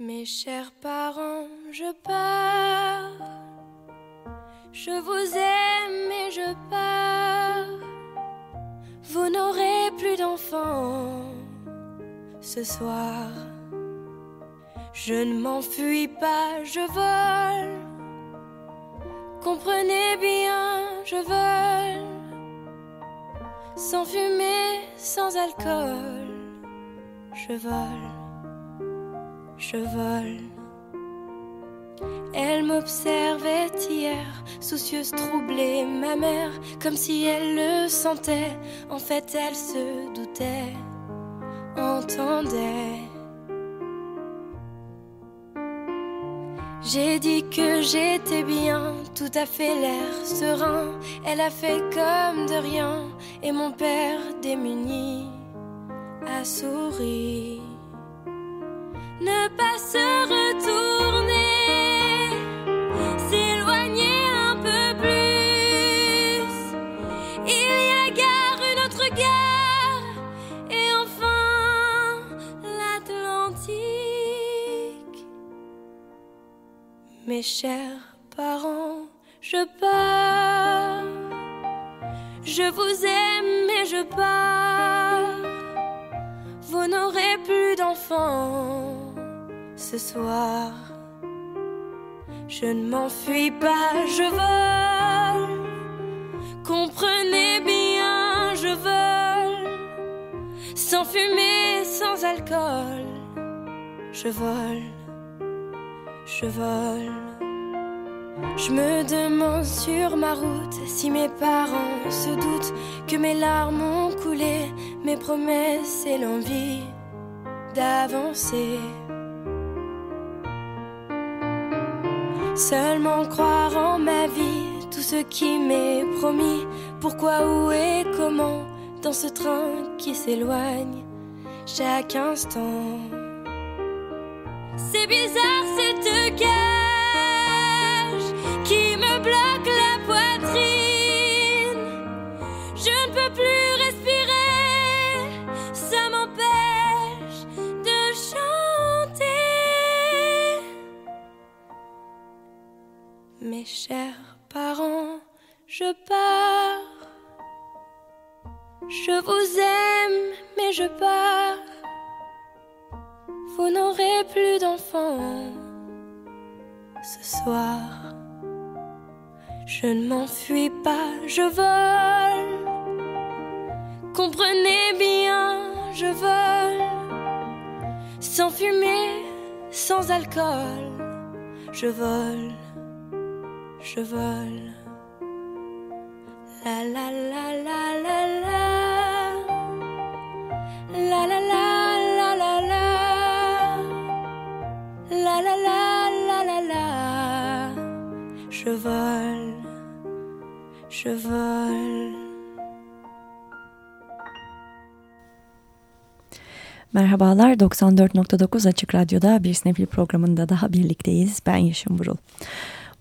Mes chers parents, je pars. Je vous aime et je pars. Vous n'aurez plus d'enfants ce soir. Je ne m'enfuis pas, je vole. Comprenez bien, je vole. Sans fumée, sans alcool. Je vole je vole. Elle m'observait hier, soucieuse, troublée, ma mère, comme si elle le sentait. En fait, elle se doutait, entendait. J'ai dit que j'étais bien, tout à fait l'air serein. Elle a fait comme de rien, et mon père démuni a souri ne pas se retourner, s'éloigner un peu plus. Il y a gare, une autre gare, et enfin l'Atlantique. Mes chers parents, je pars. Je vous aime, mais je pars. Vous n'aurez plus d'enfants ce soir. Je ne m'enfuis pas, je vole. Comprenez bien, je vole. Sans fumée, sans alcool. Je vole, je vole. Je me demande sur ma route si mes parents se doutent que mes larmes ont coulé, mes promesses et l'envie d'avancer. Seulement croire en ma vie, tout ce qui m'est promis. Pourquoi, où et comment, dans ce train qui s'éloigne chaque instant. C'est bizarre cette cage Mes chers parents, je pars. Je vous aime, mais je pars. Vous n'aurez plus d'enfants ce soir. Je ne m'enfuis pas, je vole. Comprenez bien, je vole. Sans fumée, sans alcool, je vole, je vole. La la la la la la. La la la la la la. La la la la la la. Je vole, je vole. Merhabalar 94.9 Açık Radyo'da bir Snefil programında daha birlikteyiz. Ben Yeşim Burul.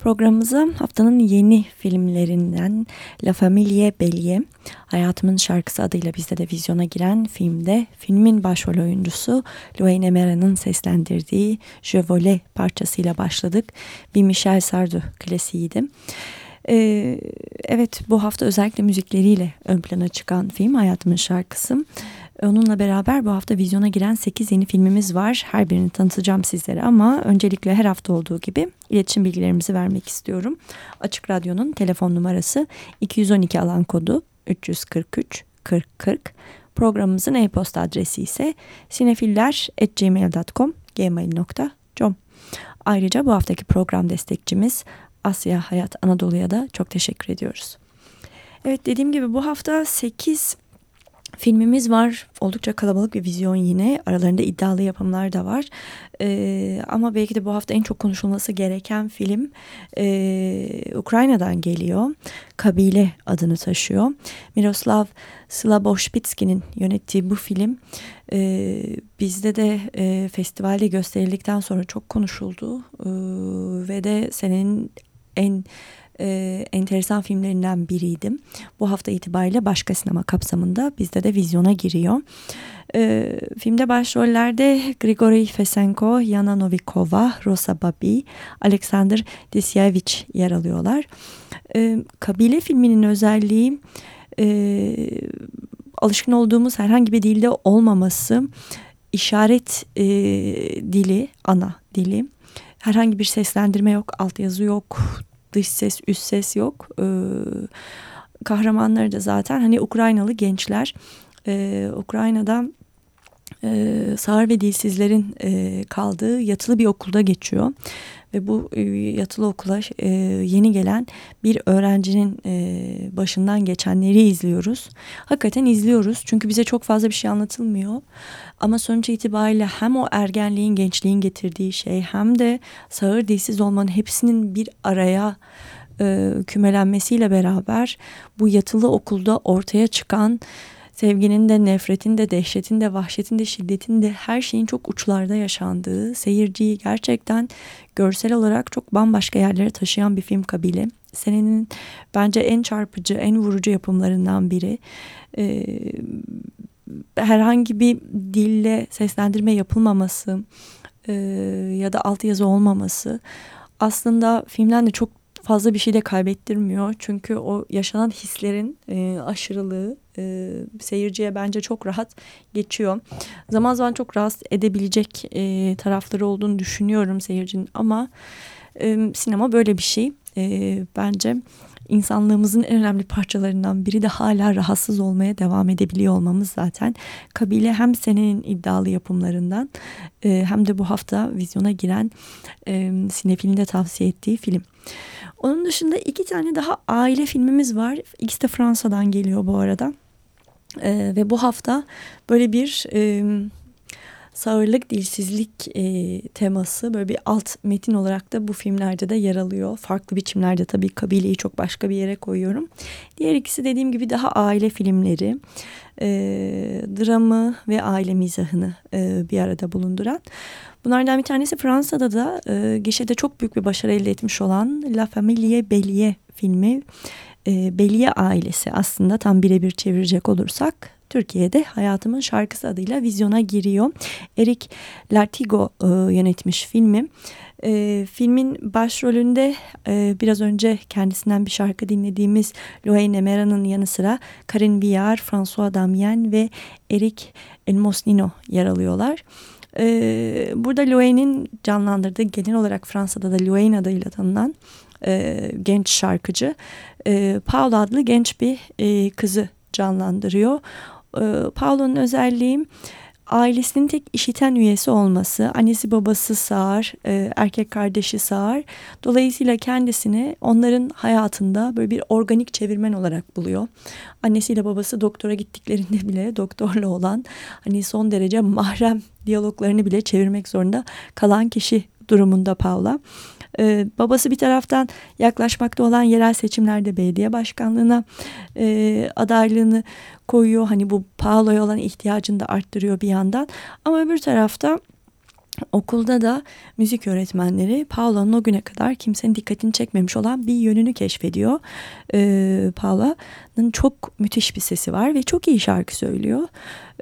Programımıza haftanın yeni filmlerinden La Familie Bellier, Hayatımın Şarkısı adıyla bizde de vizyona giren filmde filmin başrol oyuncusu Louane Emera'nın seslendirdiği Je Volais parçasıyla başladık. Bir Michel Sardou klasiğiydi. Ee, evet bu hafta özellikle müzikleriyle ön plana çıkan film Hayatımın Şarkısı. Onunla beraber bu hafta vizyona giren 8 yeni filmimiz var. Her birini tanıtacağım sizlere ama öncelikle her hafta olduğu gibi iletişim bilgilerimizi vermek istiyorum. Açık Radyo'nun telefon numarası 212 alan kodu 343 40 40. Programımızın e-posta adresi ise sinefiller.gmail.com gmail.com Ayrıca bu haftaki program destekçimiz Asya Hayat Anadolu'ya da çok teşekkür ediyoruz. Evet dediğim gibi bu hafta 8 filmimiz var. Oldukça kalabalık bir vizyon yine. Aralarında iddialı yapımlar da var. Ee, ama belki de bu hafta en çok konuşulması gereken film e, Ukrayna'dan geliyor. Kabile adını taşıyor. Miroslav Slaboshpitsky'nin yönettiği bu film e, bizde de e, festivalde gösterildikten sonra çok konuşuldu. E, ve de senenin en e, enteresan filmlerinden biriydim. Bu hafta itibariyle başka sinema kapsamında bizde de vizyona giriyor. E, filmde başrollerde Grigori Fesenko, Yana Novikova, Rosa Babi, Alexander Disyevich yer alıyorlar. E, Kabile filminin özelliği e, alışkın olduğumuz herhangi bir dilde olmaması, işaret e, dili, ana dili. Herhangi bir seslendirme yok, altyazı yok, dış ses, üst ses yok. E, kahramanları da zaten hani Ukraynalı gençler. E, Ukrayna'da e, sağır ve dilsizlerin e, kaldığı yatılı bir okulda geçiyor. Ve bu e, yatılı okula e, yeni gelen bir öğrencinin e, başından geçenleri izliyoruz. Hakikaten izliyoruz çünkü bize çok fazla bir şey anlatılmıyor. Ama sonuç itibariyle hem o ergenliğin, gençliğin getirdiği şey hem de sağır dilsiz olmanın hepsinin bir araya kümelenmesiyle beraber bu yatılı okulda ortaya çıkan sevginin de nefretin de dehşetin de vahşetin de şiddetin de her şeyin çok uçlarda yaşandığı seyirciyi gerçekten görsel olarak çok bambaşka yerlere taşıyan bir film kabili. Senenin bence en çarpıcı, en vurucu yapımlarından biri. Ee, herhangi bir dille seslendirme yapılmaması e, ya da altyazı olmaması aslında filmden de çok fazla bir şey de kaybettirmiyor. Çünkü o yaşanan hislerin e, aşırılığı e, seyirciye bence çok rahat geçiyor. Zaman zaman çok rahatsız edebilecek e, tarafları olduğunu düşünüyorum seyircinin ama e, sinema böyle bir şey. E, bence insanlığımızın en önemli parçalarından biri de hala rahatsız olmaya devam edebiliyor olmamız zaten. Kabile hem senenin iddialı yapımlarından e, hem de bu hafta vizyona giren e, sinefilin de tavsiye ettiği film. Onun dışında iki tane daha aile filmimiz var. İkisi de Fransa'dan geliyor bu arada. E, ve bu hafta böyle bir e, sağırlık, dilsizlik e, teması böyle bir alt metin olarak da bu filmlerde de yer alıyor. Farklı biçimlerde tabii kabileyi çok başka bir yere koyuyorum. Diğer ikisi dediğim gibi daha aile filmleri. E, dramı ve aile mizahını e, bir arada bulunduran. Bunlardan bir tanesi Fransa'da da e, gişede çok büyük bir başarı elde etmiş olan La Famille Bellier filmi. E, Bellier ailesi aslında tam birebir çevirecek olursak Türkiye'de Hayatımın Şarkısı adıyla vizyona giriyor. Eric Lartigo e, yönetmiş filmi. E, filmin başrolünde e, biraz önce kendisinden bir şarkı dinlediğimiz Loane Emera'nın yanı sıra Karin Viard, François Damien ve Eric Elmosnino yer alıyorlar. Ee, burada Loane'in canlandırdığı genel olarak Fransa'da da Loane adıyla tanınan e, genç şarkıcı e, Paul adlı genç bir e, kızı canlandırıyor. E, Paolo'nun özelliği ailesinin tek işiten üyesi olması, annesi babası sağır, e, erkek kardeşi sağır. Dolayısıyla kendisini onların hayatında böyle bir organik çevirmen olarak buluyor. Annesiyle babası doktora gittiklerinde bile doktorla olan hani son derece mahrem diyaloglarını bile çevirmek zorunda kalan kişi durumunda Paula. Ee, babası bir taraftan yaklaşmakta olan yerel seçimlerde belediye başkanlığına e, adaylığını koyuyor. Hani bu Paolo'ya olan ihtiyacını da arttırıyor bir yandan. Ama öbür tarafta Okulda da müzik öğretmenleri Paula'nın o güne kadar kimsenin dikkatini çekmemiş olan bir yönünü keşfediyor. Ee, Paula'nın çok müthiş bir sesi var ve çok iyi şarkı söylüyor.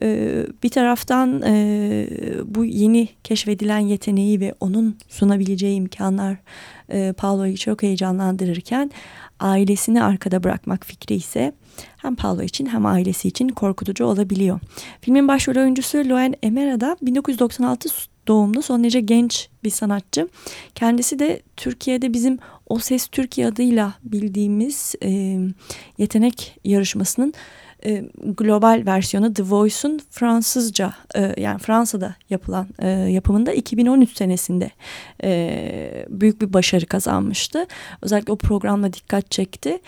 Ee, bir taraftan e, bu yeni keşfedilen yeteneği ve onun sunabileceği imkanlar e, Paolo'yu çok heyecanlandırırken ailesini arkada bırakmak fikri ise hem Paolo için hem ailesi için korkutucu olabiliyor. Filmin başrol oyuncusu Loen Emera da 1996 doğumlu son derece genç bir sanatçı. Kendisi de Türkiye'de bizim O Ses Türkiye adıyla bildiğimiz e, yetenek yarışmasının e, global versiyonu The Voice'un Fransızca e, yani Fransa'da yapılan e, yapımında 2013 senesinde e, büyük bir başarı kazanmıştı. Özellikle o programla dikkat çekti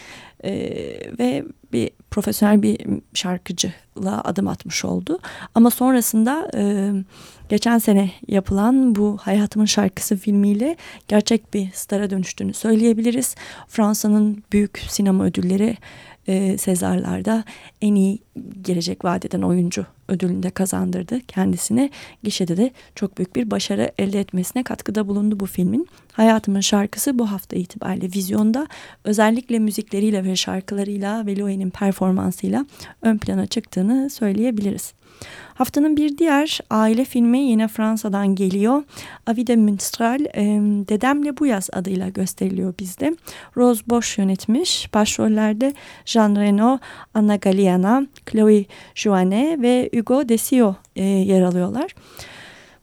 e, ve bir profesyonel bir şarkıcılığa adım atmış oldu. Ama sonrasında e, geçen sene yapılan bu Hayatımın Şarkısı filmiyle gerçek bir stara dönüştüğünü söyleyebiliriz. Fransa'nın büyük sinema ödülleri e, Sezarlar'da en iyi gelecek vadeden oyuncu ödülünde kazandırdı kendisine. Gişede de çok büyük bir başarı elde etmesine katkıda bulundu bu filmin. Hayatımın şarkısı bu hafta itibariyle vizyonda özellikle müzikleriyle ve şarkılarıyla ve Loe'nin performansıyla ön plana çıktığını söyleyebiliriz. Haftanın bir diğer aile filmi yine Fransa'dan geliyor. Avis de Mistral e, Dedemle Bu Yaz adıyla gösteriliyor bizde. Rose Bosch yönetmiş. Başrollerde Jean Reno, Anna Galliana, Chloe Joanne ve Hugo Desio e, yer alıyorlar.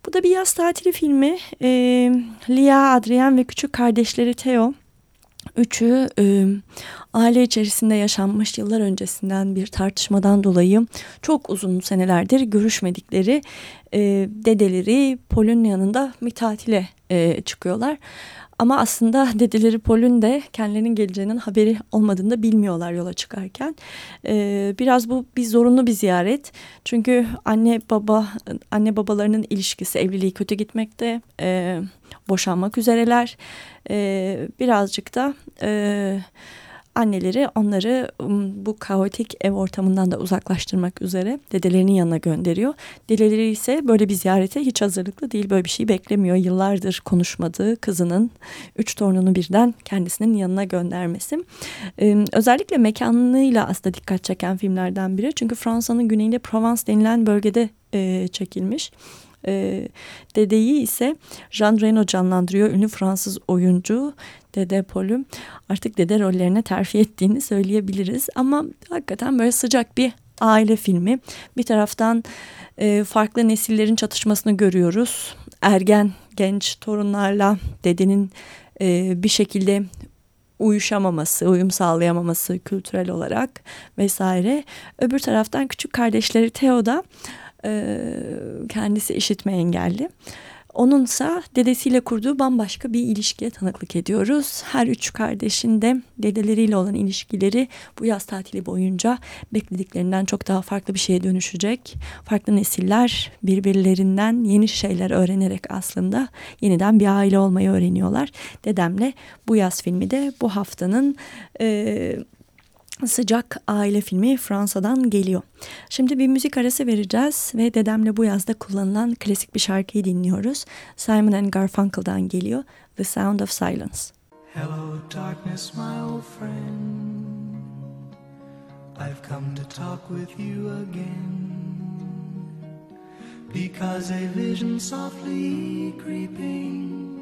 Bu da bir yaz tatili filmi. E, Lia, Adrien ve küçük kardeşleri Theo Üçü e, aile içerisinde yaşanmış yıllar öncesinden bir tartışmadan dolayı çok uzun senelerdir görüşmedikleri e, dedeleri Pol'ün yanında bir tatile e, çıkıyorlar. Ama aslında dedeleri Pol'ün de kendilerinin geleceğinin haberi olmadığını da bilmiyorlar yola çıkarken. Ee, biraz bu bir zorunlu bir ziyaret. Çünkü anne baba anne babalarının ilişkisi evliliği kötü gitmekte. Ee, boşanmak üzereler. Ee, birazcık da... E, anneleri onları bu kaotik ev ortamından da uzaklaştırmak üzere dedelerinin yanına gönderiyor. Dedeleri ise böyle bir ziyarete hiç hazırlıklı değil. Böyle bir şey beklemiyor. Yıllardır konuşmadığı kızının üç torununu birden kendisinin yanına göndermesi. özellikle mekanıyla aslında dikkat çeken filmlerden biri. Çünkü Fransa'nın güneyinde Provence denilen bölgede çekilmiş. E, dedeyi ise Jean Reno canlandırıyor. Ünlü Fransız oyuncu Dede Paul'ü artık dede rollerine terfi ettiğini söyleyebiliriz. Ama hakikaten böyle sıcak bir aile filmi. Bir taraftan e, farklı nesillerin çatışmasını görüyoruz. Ergen genç torunlarla dedenin e, bir şekilde uyuşamaması, uyum sağlayamaması kültürel olarak vesaire. Öbür taraftan küçük kardeşleri Theo da e, kendisi işitme engelli. Onunsa dedesiyle kurduğu bambaşka bir ilişkiye tanıklık ediyoruz. Her üç kardeşin de dedeleriyle olan ilişkileri bu yaz tatili boyunca beklediklerinden çok daha farklı bir şeye dönüşecek. Farklı nesiller birbirlerinden yeni şeyler öğrenerek aslında yeniden bir aile olmayı öğreniyorlar. Dedemle bu yaz filmi de bu haftanın... E, sıcak aile filmi Fransa'dan geliyor. Şimdi bir müzik arası vereceğiz ve dedemle bu yazda kullanılan klasik bir şarkıyı dinliyoruz. Simon and Garfunkel'dan geliyor The Sound of Silence. Hello darkness my old friend I've come to talk with you again Because a vision softly creeping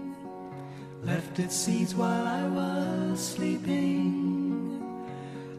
Left its seeds while I was sleeping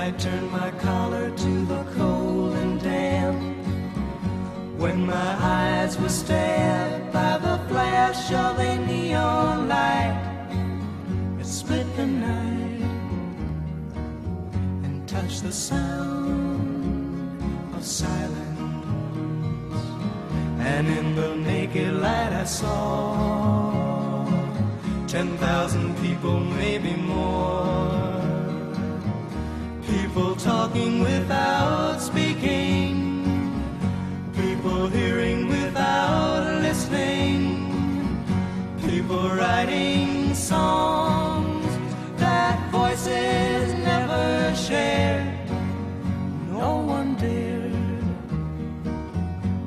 I turned my collar to the cold and damp when my eyes were stabbed by the flash of a neon light. It split the night and touched the sound of silence. And in the naked light I saw ten thousand people, maybe more People talking without speaking. People hearing without listening. People writing songs that voices never share. No one dared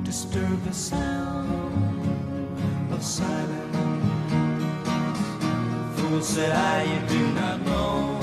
disturb the sound of silence. Fool said I, you do not know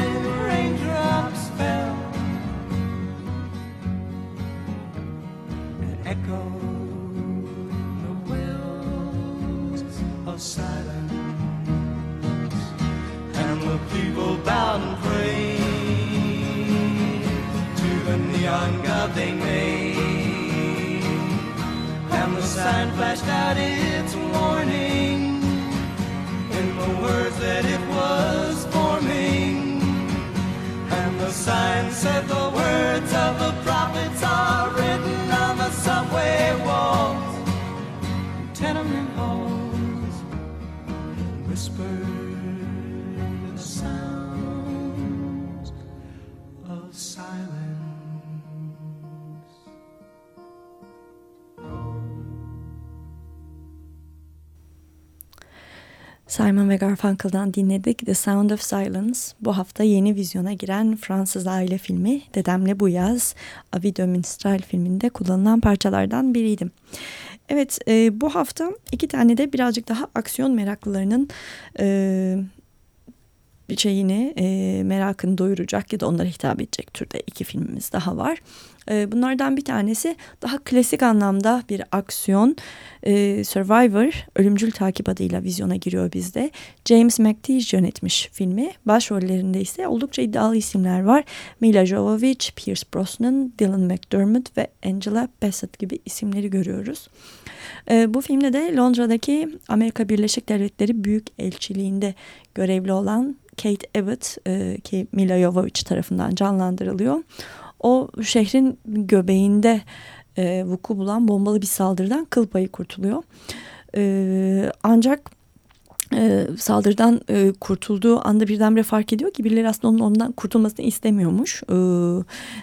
they made. And the sign flashed out its warning in the words that it was forming. And the sign said the words of the prophets are Simon ve Garfunkel'dan dinledik The Sound of Silence. Bu hafta yeni vizyona giren Fransız aile filmi Dedemle Bu Yaz, Avi de Minstrel filminde kullanılan parçalardan biriydim. Evet e, bu hafta iki tane de birazcık daha aksiyon meraklılarının e, şeyini e, merakını doyuracak ya da onlara hitap edecek türde iki filmimiz daha var. E, bunlardan bir tanesi daha klasik anlamda bir aksiyon. E, Survivor, Ölümcül Takip adıyla vizyona giriyor bizde. James McTeish yönetmiş filmi. Başrollerinde ise oldukça iddialı isimler var. Mila Jovovich, Pierce Brosnan, Dylan McDermott ve Angela Bassett gibi isimleri görüyoruz. E, bu filmde de Londra'daki Amerika Birleşik Devletleri Büyük Elçiliğinde görevli olan Kate Abbott e, ki Mila Jovovich tarafından canlandırılıyor. O şehrin göbeğinde e, vuku bulan bombalı bir saldırıdan kıl payı kurtuluyor. E, ancak e, saldırıdan e, kurtulduğu anda birdenbire fark ediyor ki birileri aslında onun ondan kurtulmasını istemiyormuş. E,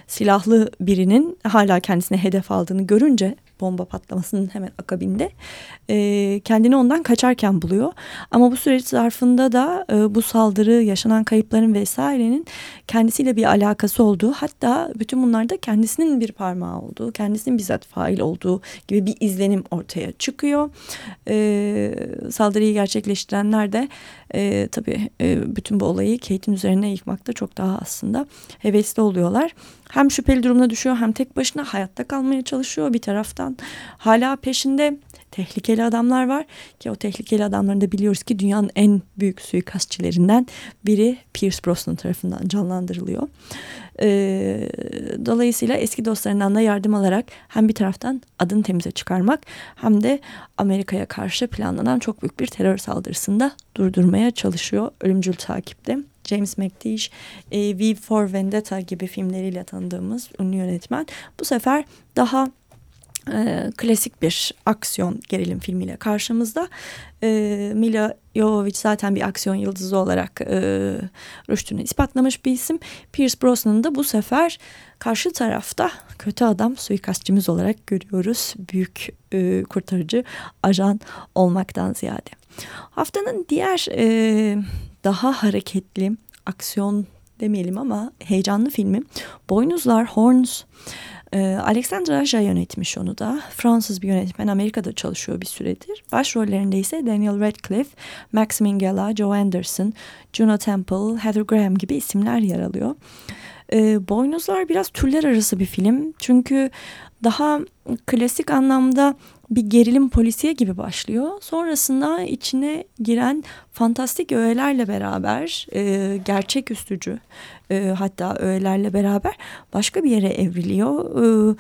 silahlı birinin hala kendisine hedef aldığını görünce bomba patlamasının hemen akabinde e, kendini ondan kaçarken buluyor. Ama bu süreç zarfında da e, bu saldırı, yaşanan kayıpların vesairenin kendisiyle bir alakası olduğu hatta bütün bunlarda kendisinin bir parmağı olduğu, kendisinin bizzat fail olduğu gibi bir izlenim ortaya çıkıyor. E, saldırıyı gerçekleştirenler de e, tabii e, bütün bu olayı Kate'in üzerine yıkmakta çok daha aslında hevesli oluyorlar. Hem şüpheli durumuna düşüyor hem tek başına hayatta kalmaya çalışıyor bir taraftan. Hala peşinde tehlikeli adamlar var ki o tehlikeli adamların da biliyoruz ki dünyanın en büyük suikastçilerinden biri Pierce Brosnan tarafından canlandırılıyor. Ee, dolayısıyla eski dostlarından da yardım alarak hem bir taraftan adını temize çıkarmak hem de Amerika'ya karşı planlanan çok büyük bir terör saldırısında durdurmaya çalışıyor ölümcül takipte. James McTeish, e, V for Vendetta gibi filmleriyle tanıdığımız ünlü yönetmen bu sefer daha e, klasik bir aksiyon gerilim filmiyle karşımızda. E, Mila Jovovich zaten bir aksiyon yıldızı olarak e, rüştünü ispatlamış bir isim. Pierce Brosnan'ı da bu sefer karşı tarafta kötü adam suikastçımız olarak görüyoruz. Büyük e, kurtarıcı ajan olmaktan ziyade. Haftanın diğer e, daha hareketli aksiyon demeyelim ama heyecanlı filmi Boynuzlar Horns. Ee, Alexandra Aja yönetmiş onu da. Fransız bir yönetmen Amerika'da çalışıyor bir süredir. Başrollerinde ise Daniel Radcliffe, Max Minghella, Joe Anderson, Juno Temple, Heather Graham gibi isimler yer alıyor. Ee, Boynuzlar biraz türler arası bir film. Çünkü daha klasik anlamda bir gerilim polisiye gibi başlıyor. Sonrasında içine giren fantastik öğelerle beraber e, gerçek üstücü e, hatta öğelerle beraber başka bir yere evriliyor. E,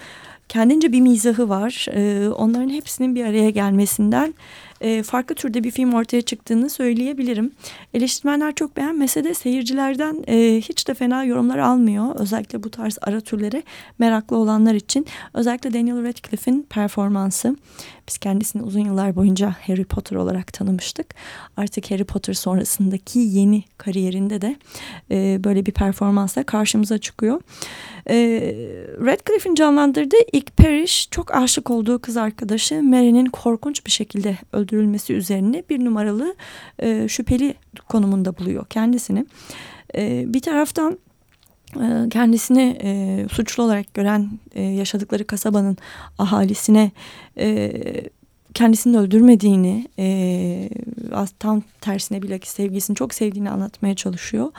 kendince bir mizahı var. E, onların hepsinin bir araya gelmesinden e, farklı türde bir film ortaya çıktığını söyleyebilirim. Eleştirmenler çok beğenmese de seyircilerden e, hiç de fena yorumlar almıyor. Özellikle bu tarz ara türlere meraklı olanlar için. Özellikle Daniel Radcliffe'in performansı. Biz kendisini uzun yıllar boyunca Harry Potter olarak tanımıştık. Artık Harry Potter sonrasındaki yeni kariyerinde de e, böyle bir performansla karşımıza çıkıyor. E, Radcliffe'in canlandırdığı ilk Parrish çok aşık olduğu kız arkadaşı Mary'nin korkunç bir şekilde öldürülmesi üzerine bir numaralı e, şüpheli konumunda buluyor kendisini. E, bir taraftan kendisini e, suçlu olarak gören e, yaşadıkları kasabanın ahalisine e, kendisini öldürmediğini e, tam tersine bilakis sevgisini çok sevdiğini anlatmaya çalışıyor.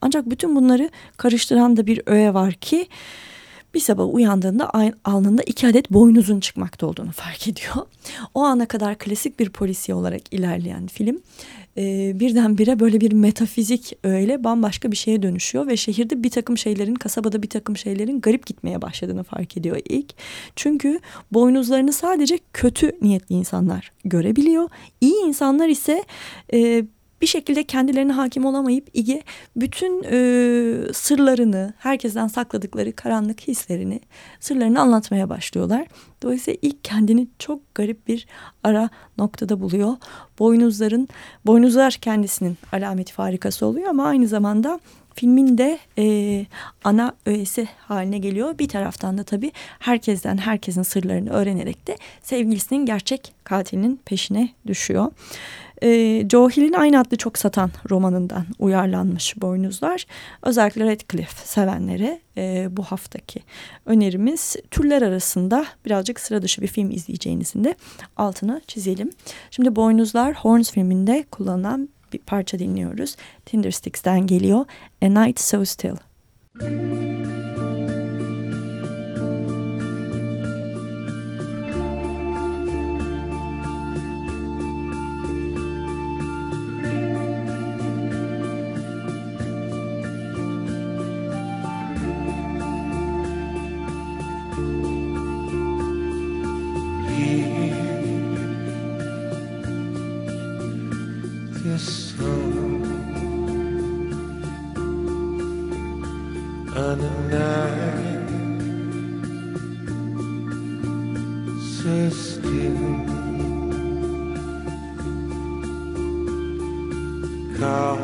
Ancak bütün bunları karıştıran da bir öğe var ki bir sabah uyandığında alnında iki adet boynuzun çıkmakta olduğunu fark ediyor. O ana kadar klasik bir polisiye olarak ilerleyen film e, birdenbire böyle bir metafizik öyle bambaşka bir şeye dönüşüyor ve şehirde bir takım şeylerin kasabada bir takım şeylerin garip gitmeye başladığını fark ediyor ilk. Çünkü boynuzlarını sadece kötü niyetli insanlar görebiliyor. İyi insanlar ise e, bir şekilde kendilerine hakim olamayıp Ige bütün e, sırlarını, herkesten sakladıkları karanlık hislerini, sırlarını anlatmaya başlıyorlar. Dolayısıyla ilk kendini çok garip bir ara noktada buluyor. Boynuzların, boynuzlar kendisinin alameti farikası oluyor ama aynı zamanda filmin de e, ana öğesi haline geliyor. Bir taraftan da tabii herkesten herkesin sırlarını öğrenerek de sevgilisinin gerçek katilinin peşine düşüyor. E, Joe Hill'in aynı adlı çok satan romanından uyarlanmış Boynuzlar. Özellikle Radcliffe sevenlere e, bu haftaki önerimiz türler arasında birazcık sıra dışı bir film izleyeceğinizin de altını çizelim. Şimdi Boynuzlar Horns filminde kullanılan bir parça dinliyoruz. Tindersticks'ten geliyor. A Night So Still. Müzik Now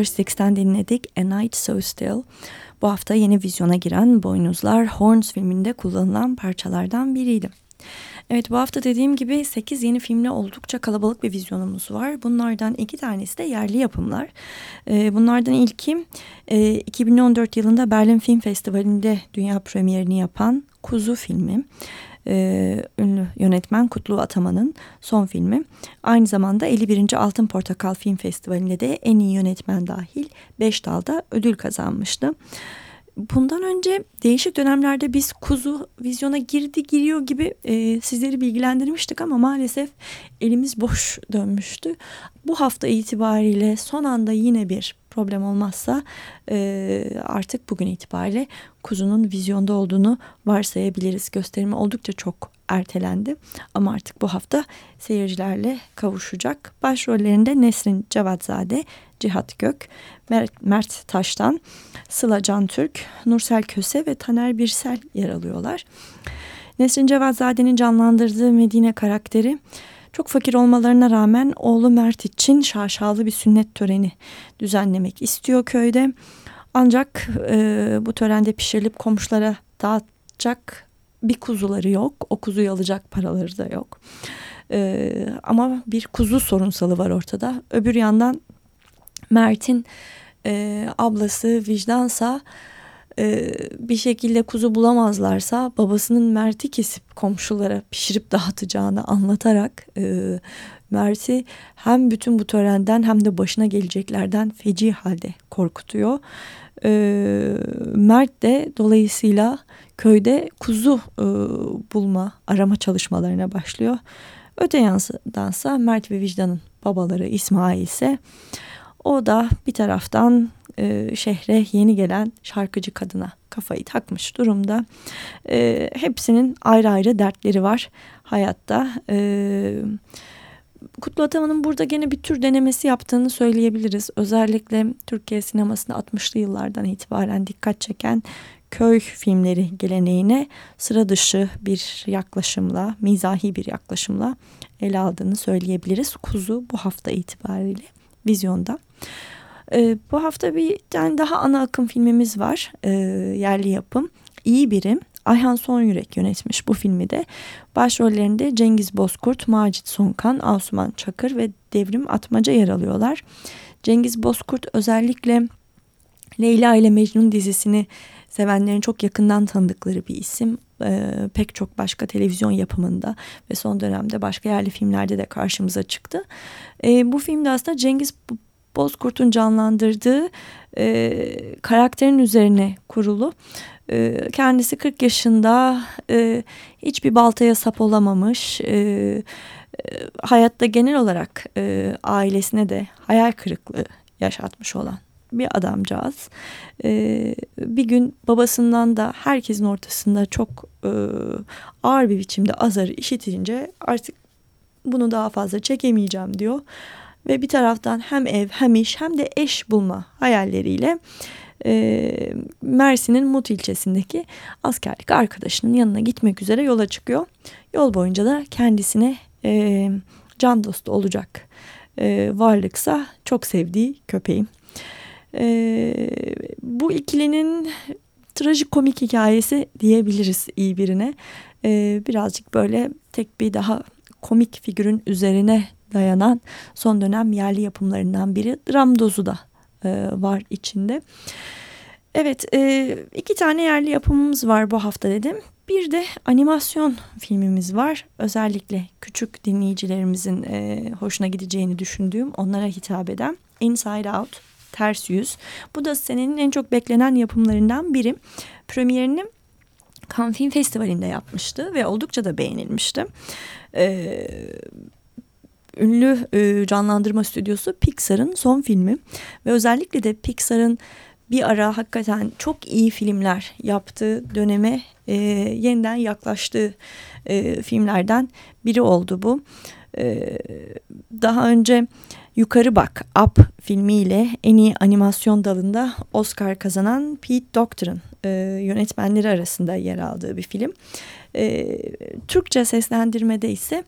Tinder Six'ten dinledik A Night So Still. Bu hafta yeni vizyona giren Boynuzlar Horns filminde kullanılan parçalardan biriydi. Evet bu hafta dediğim gibi 8 yeni filmle oldukça kalabalık bir vizyonumuz var. Bunlardan iki tanesi de yerli yapımlar. Ee, bunlardan ilki 2014 e, yılında Berlin Film Festivali'nde dünya premierini yapan Kuzu filmi e, ünlü yönetmen Kutlu Ataman'ın son filmi. Aynı zamanda 51. Altın Portakal Film Festivali'nde de en iyi yönetmen dahil 5 dalda ödül kazanmıştı. Bundan önce değişik dönemlerde biz kuzu vizyona girdi giriyor gibi e, sizleri bilgilendirmiştik ama maalesef elimiz boş dönmüştü. Bu hafta itibariyle son anda yine bir problem olmazsa e, artık bugün itibariyle kuzunun vizyonda olduğunu varsayabiliriz. Gösterimi oldukça çok ertelendi ama artık bu hafta seyircilerle kavuşacak. Başrollerinde Nesrin Cevatzade, Cihat Gök, Mert Taş'tan, Sıla Can Türk, Nursel Köse ve Taner Birsel yer alıyorlar. Nesrin Cevazzade'nin canlandırdığı Medine karakteri çok fakir olmalarına rağmen oğlu Mert için şaşalı bir sünnet töreni düzenlemek istiyor köyde. Ancak e, bu törende pişirilip komşulara dağıtacak bir kuzuları yok. O kuzuyu alacak paraları da yok. E, ama bir kuzu sorunsalı var ortada. Öbür yandan Mert'in e, ablası vicdansa e, bir şekilde kuzu bulamazlarsa babasının Mert'i kesip komşulara pişirip dağıtacağını anlatarak e, Mert'i hem bütün bu törenden hem de başına geleceklerden feci halde korkutuyor. E, Mert de dolayısıyla köyde kuzu e, bulma, arama çalışmalarına başlıyor. Öte yandansa Mert ve Vicdan'ın babaları İsmail ise o da bir taraftan e, şehre yeni gelen şarkıcı kadına kafayı takmış durumda. E, hepsinin ayrı ayrı dertleri var hayatta. E, Kutlu Ataman'ın burada gene bir tür denemesi yaptığını söyleyebiliriz. Özellikle Türkiye sinemasında 60'lı yıllardan itibaren dikkat çeken köy filmleri geleneğine sıra dışı bir yaklaşımla, mizahi bir yaklaşımla ele aldığını söyleyebiliriz. Kuzu bu hafta itibariyle vizyonda. E, bu hafta bir tane daha ana akım filmimiz var. E, yerli yapım. İyi Birim. Ayhan Sonyürek yönetmiş bu filmi de. Başrollerinde Cengiz Bozkurt, Macit Sonkan, Asuman Çakır ve Devrim Atmaca yer alıyorlar. Cengiz Bozkurt özellikle Leyla ile Mecnun dizisini sevenlerin çok yakından tanıdıkları bir isim. Ee, pek çok başka televizyon yapımında ve son dönemde başka yerli filmlerde de karşımıza çıktı. Ee, bu filmde aslında Cengiz Bozkurt'un canlandırdığı e, karakterin üzerine kurulu. E, kendisi 40 yaşında e, hiçbir baltaya sap olamamış. E, e, hayatta genel olarak e, ailesine de hayal kırıklığı yaşatmış olan bir adamcağız. Ee, bir gün babasından da herkesin ortasında çok e, ağır bir biçimde azarı işitince artık bunu daha fazla çekemeyeceğim diyor ve bir taraftan hem ev hem iş hem de eş bulma hayalleriyle e, Mersin'in Mut ilçesindeki askerlik arkadaşının yanına gitmek üzere yola çıkıyor. Yol boyunca da kendisine e, can dostu olacak e, varlıksa çok sevdiği köpeğim. E, bu ikilinin trajikomik hikayesi diyebiliriz iyi birine. E, birazcık böyle tek bir daha komik figürün üzerine dayanan son dönem yerli yapımlarından biri. Dram dozu da e, var içinde. Evet e, iki tane yerli yapımımız var bu hafta dedim. Bir de animasyon filmimiz var. Özellikle küçük dinleyicilerimizin e, hoşuna gideceğini düşündüğüm onlara hitap eden Inside Out Ters Yüz. Bu da senenin en çok beklenen yapımlarından biri. Premierini Cannes Film Festivali'nde yapmıştı ve oldukça da beğenilmişti. Ee, ünlü e, canlandırma stüdyosu Pixar'ın son filmi ve özellikle de Pixar'ın bir ara hakikaten çok iyi filmler yaptığı döneme e, yeniden yaklaştığı e, filmlerden biri oldu bu. E, daha önce Yukarı Bak Up filmiyle en iyi animasyon dalında Oscar kazanan Pete Docter'ın e, yönetmenleri arasında yer aldığı bir film. E, Türkçe seslendirmede ise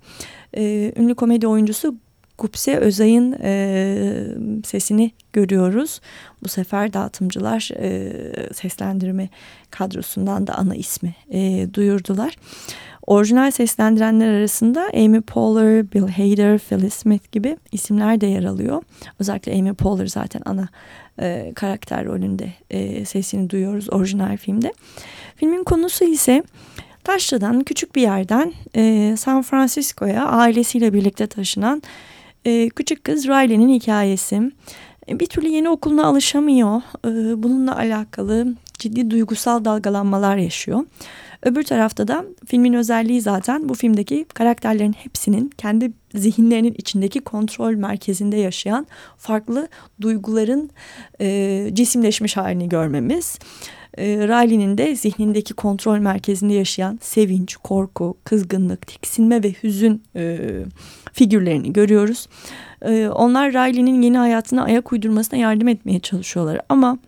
e, ünlü komedi oyuncusu Gupse Özay'ın e, sesini görüyoruz. Bu sefer dağıtımcılar e, seslendirme kadrosundan da ana ismi e, duyurdular. Orijinal seslendirenler arasında Amy Poehler, Bill Hader, Phyllis Smith gibi isimler de yer alıyor. Özellikle Amy Poehler zaten ana e, karakter rolünde e, sesini duyuyoruz orijinal filmde. Filmin konusu ise Taşra'dan küçük bir yerden e, San Francisco'ya ailesiyle birlikte taşınan e, küçük kız Riley'nin hikayesi. E, bir türlü yeni okuluna alışamıyor. E, bununla alakalı ciddi duygusal dalgalanmalar yaşıyor. Öbür tarafta da filmin özelliği zaten bu filmdeki karakterlerin hepsinin kendi zihinlerinin içindeki kontrol merkezinde yaşayan farklı duyguların e, cisimleşmiş halini görmemiz. E, Riley'nin de zihnindeki kontrol merkezinde yaşayan sevinç, korku, kızgınlık, tiksinme ve hüzün e, figürlerini görüyoruz. E, onlar Riley'nin yeni hayatına ayak uydurmasına yardım etmeye çalışıyorlar ama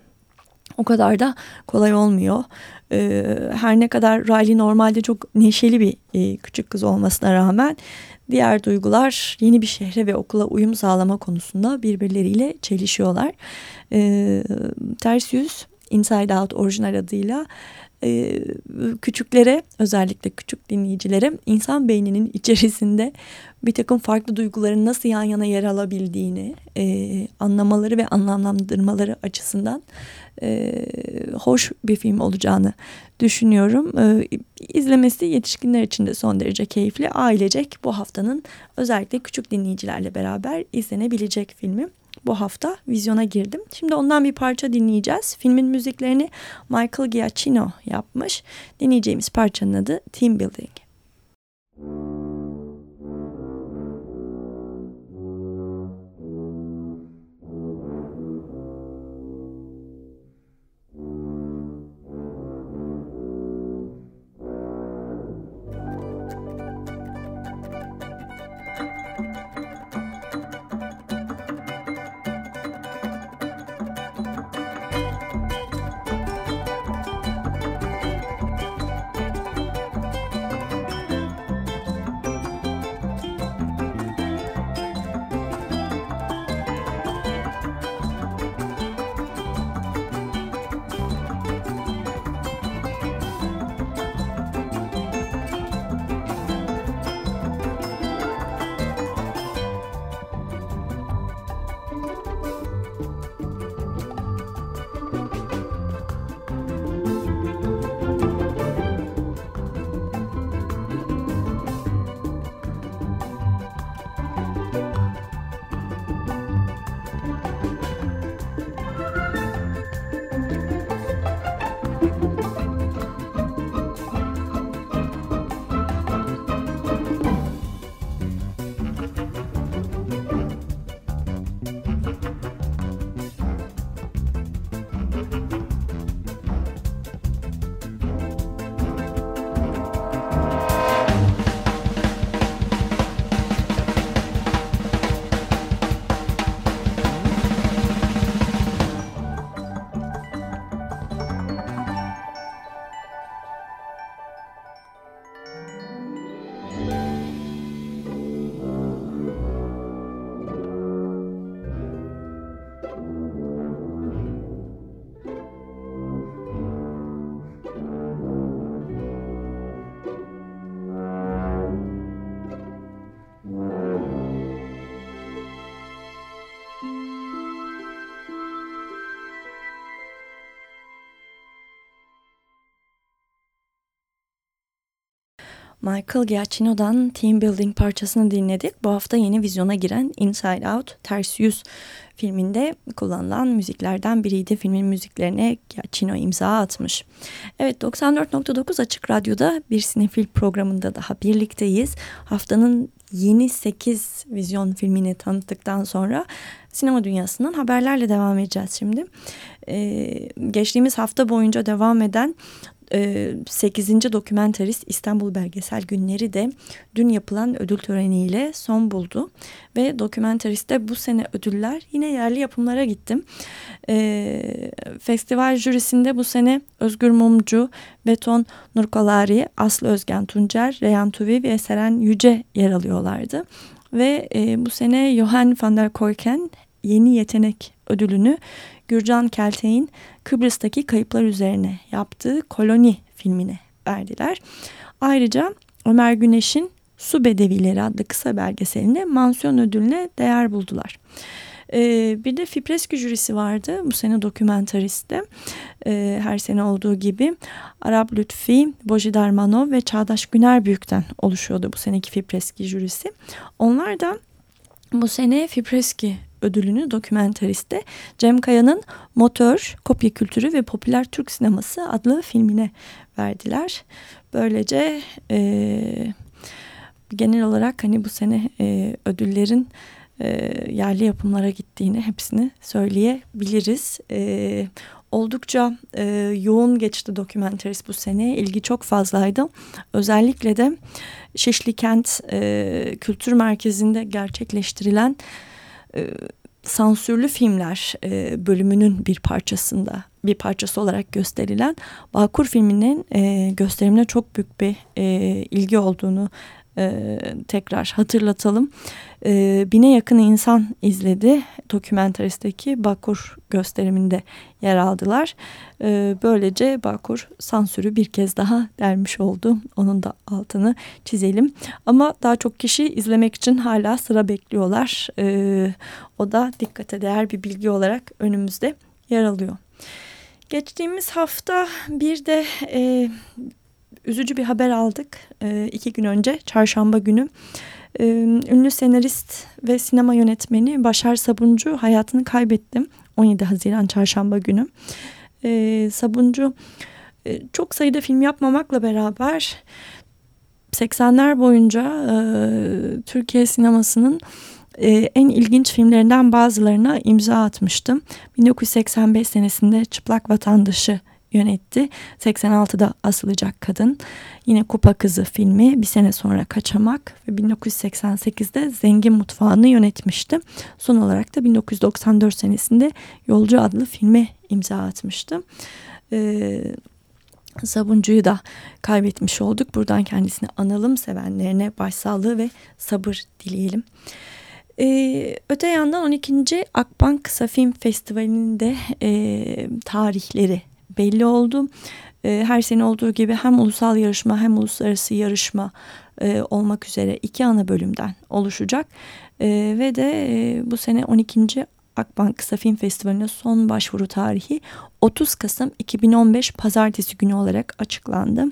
o kadar da kolay olmuyor. Ee, her ne kadar Riley normalde çok neşeli bir e, küçük kız olmasına rağmen diğer duygular yeni bir şehre ve okula uyum sağlama konusunda birbirleriyle çelişiyorlar. Ee, ters yüz Inside Out orijinal adıyla e, küçüklere özellikle küçük dinleyicilere insan beyninin içerisinde bir takım farklı duyguların nasıl yan yana yer alabildiğini e, anlamaları ve anlamlandırmaları açısından e, hoş bir film olacağını düşünüyorum. E, izlemesi yetişkinler için de son derece keyifli. Ailecek bu haftanın özellikle küçük dinleyicilerle beraber izlenebilecek filmi bu hafta vizyona girdim. Şimdi ondan bir parça dinleyeceğiz. Filmin müziklerini Michael Giacchino yapmış. Dinleyeceğimiz parçanın adı Team Building. Michael Giacchino'dan Team Building parçasını dinledik. Bu hafta yeni vizyona giren Inside Out Ters Yüz filminde kullanılan müziklerden biriydi. Filmin müziklerine Giacchino imza atmış. Evet 94.9 Açık Radyo'da bir sinefil programında daha birlikteyiz. Haftanın yeni 8 vizyon filmini tanıttıktan sonra sinema dünyasından haberlerle devam edeceğiz şimdi. Ee, geçtiğimiz hafta boyunca devam eden 8. E, Dokumentarist İstanbul Belgesel Günleri de dün yapılan ödül töreniyle son buldu. Ve Dokumentarist'te bu sene ödüller yine yerli yapımlara gittim. E, festival jürisinde bu sene Özgür Mumcu, Beton Nurkolari, Aslı Özgen Tuncer, Reyhan Tuvi ve Seren Yüce yer alıyorlardı. Ve e, bu sene Johan van der Koyken Yeni Yetenek ödülünü Gürcan Kelteğin Kıbrıs'taki kayıplar üzerine yaptığı Koloni filmine verdiler. Ayrıca Ömer Güneş'in Su Bedevileri adlı kısa belgeseline mansiyon ödülüne değer buldular. Ee, bir de Fipreski jürisi vardı bu sene dokumentariste. Ee, her sene olduğu gibi Arap Lütfi, Bojidar Manov ve Çağdaş Güner Büyük'ten oluşuyordu bu seneki Fipreski jürisi. Onlar da bu sene Fipreski ödülünü dokumentariste Cem Kaya'nın Motor, Kopya Kültürü ve Popüler Türk Sineması adlı filmine verdiler. Böylece e, genel olarak hani bu sene e, ödüllerin e, yerli yapımlara gittiğini hepsini söyleyebiliriz. E, oldukça e, yoğun geçti dokumenterist bu sene. İlgi çok fazlaydı. Özellikle de Şişli Kent e, Kültür Merkezi'nde gerçekleştirilen e, sansürlü filmler e, bölümünün bir parçasında bir parçası olarak gösterilen Bakur filminin e, gösterimine çok büyük bir e, ilgi olduğunu e, tekrar hatırlatalım. E, bine yakın insan izledi. Dokumentaristeki Bakur gösteriminde yer aldılar. E, böylece Bakur sansürü bir kez daha dermiş oldu. Onun da altını çizelim. Ama daha çok kişi izlemek için hala sıra bekliyorlar. E, o da dikkate değer bir bilgi olarak önümüzde yer alıyor. Geçtiğimiz hafta bir de e, üzücü bir haber aldık e, iki gün önce çarşamba günü. E, ünlü senarist ve sinema yönetmeni Başar Sabuncu hayatını kaybetti 17 Haziran çarşamba günü. E, Sabuncu e, çok sayıda film yapmamakla beraber 80'ler boyunca e, Türkiye sinemasının e, en ilginç filmlerinden bazılarına imza atmıştım. 1985 senesinde Çıplak Vatandaşı yönetti. 86'da Asılacak Kadın, yine Kupa Kızı filmi, bir sene sonra Kaçamak ve 1988'de Zengin Mutfağı'nı yönetmişti. Son olarak da 1994 senesinde Yolcu adlı filme imza atmıştı. Ee, Sabuncu'yu da kaybetmiş olduk. Buradan kendisini analım, sevenlerine başsağlığı ve sabır dileyelim. Ee, öte yandan 12. Akbank Kısa Film Festivali'nin de e, tarihleri belli oldu. Ee, her sene olduğu gibi hem ulusal yarışma hem uluslararası yarışma e, olmak üzere iki ana bölümden oluşacak. Ee, ve de e, bu sene 12. Akbank Kısa Film Festivali'ne son başvuru tarihi 30 Kasım 2015 Pazartesi günü olarak açıklandı.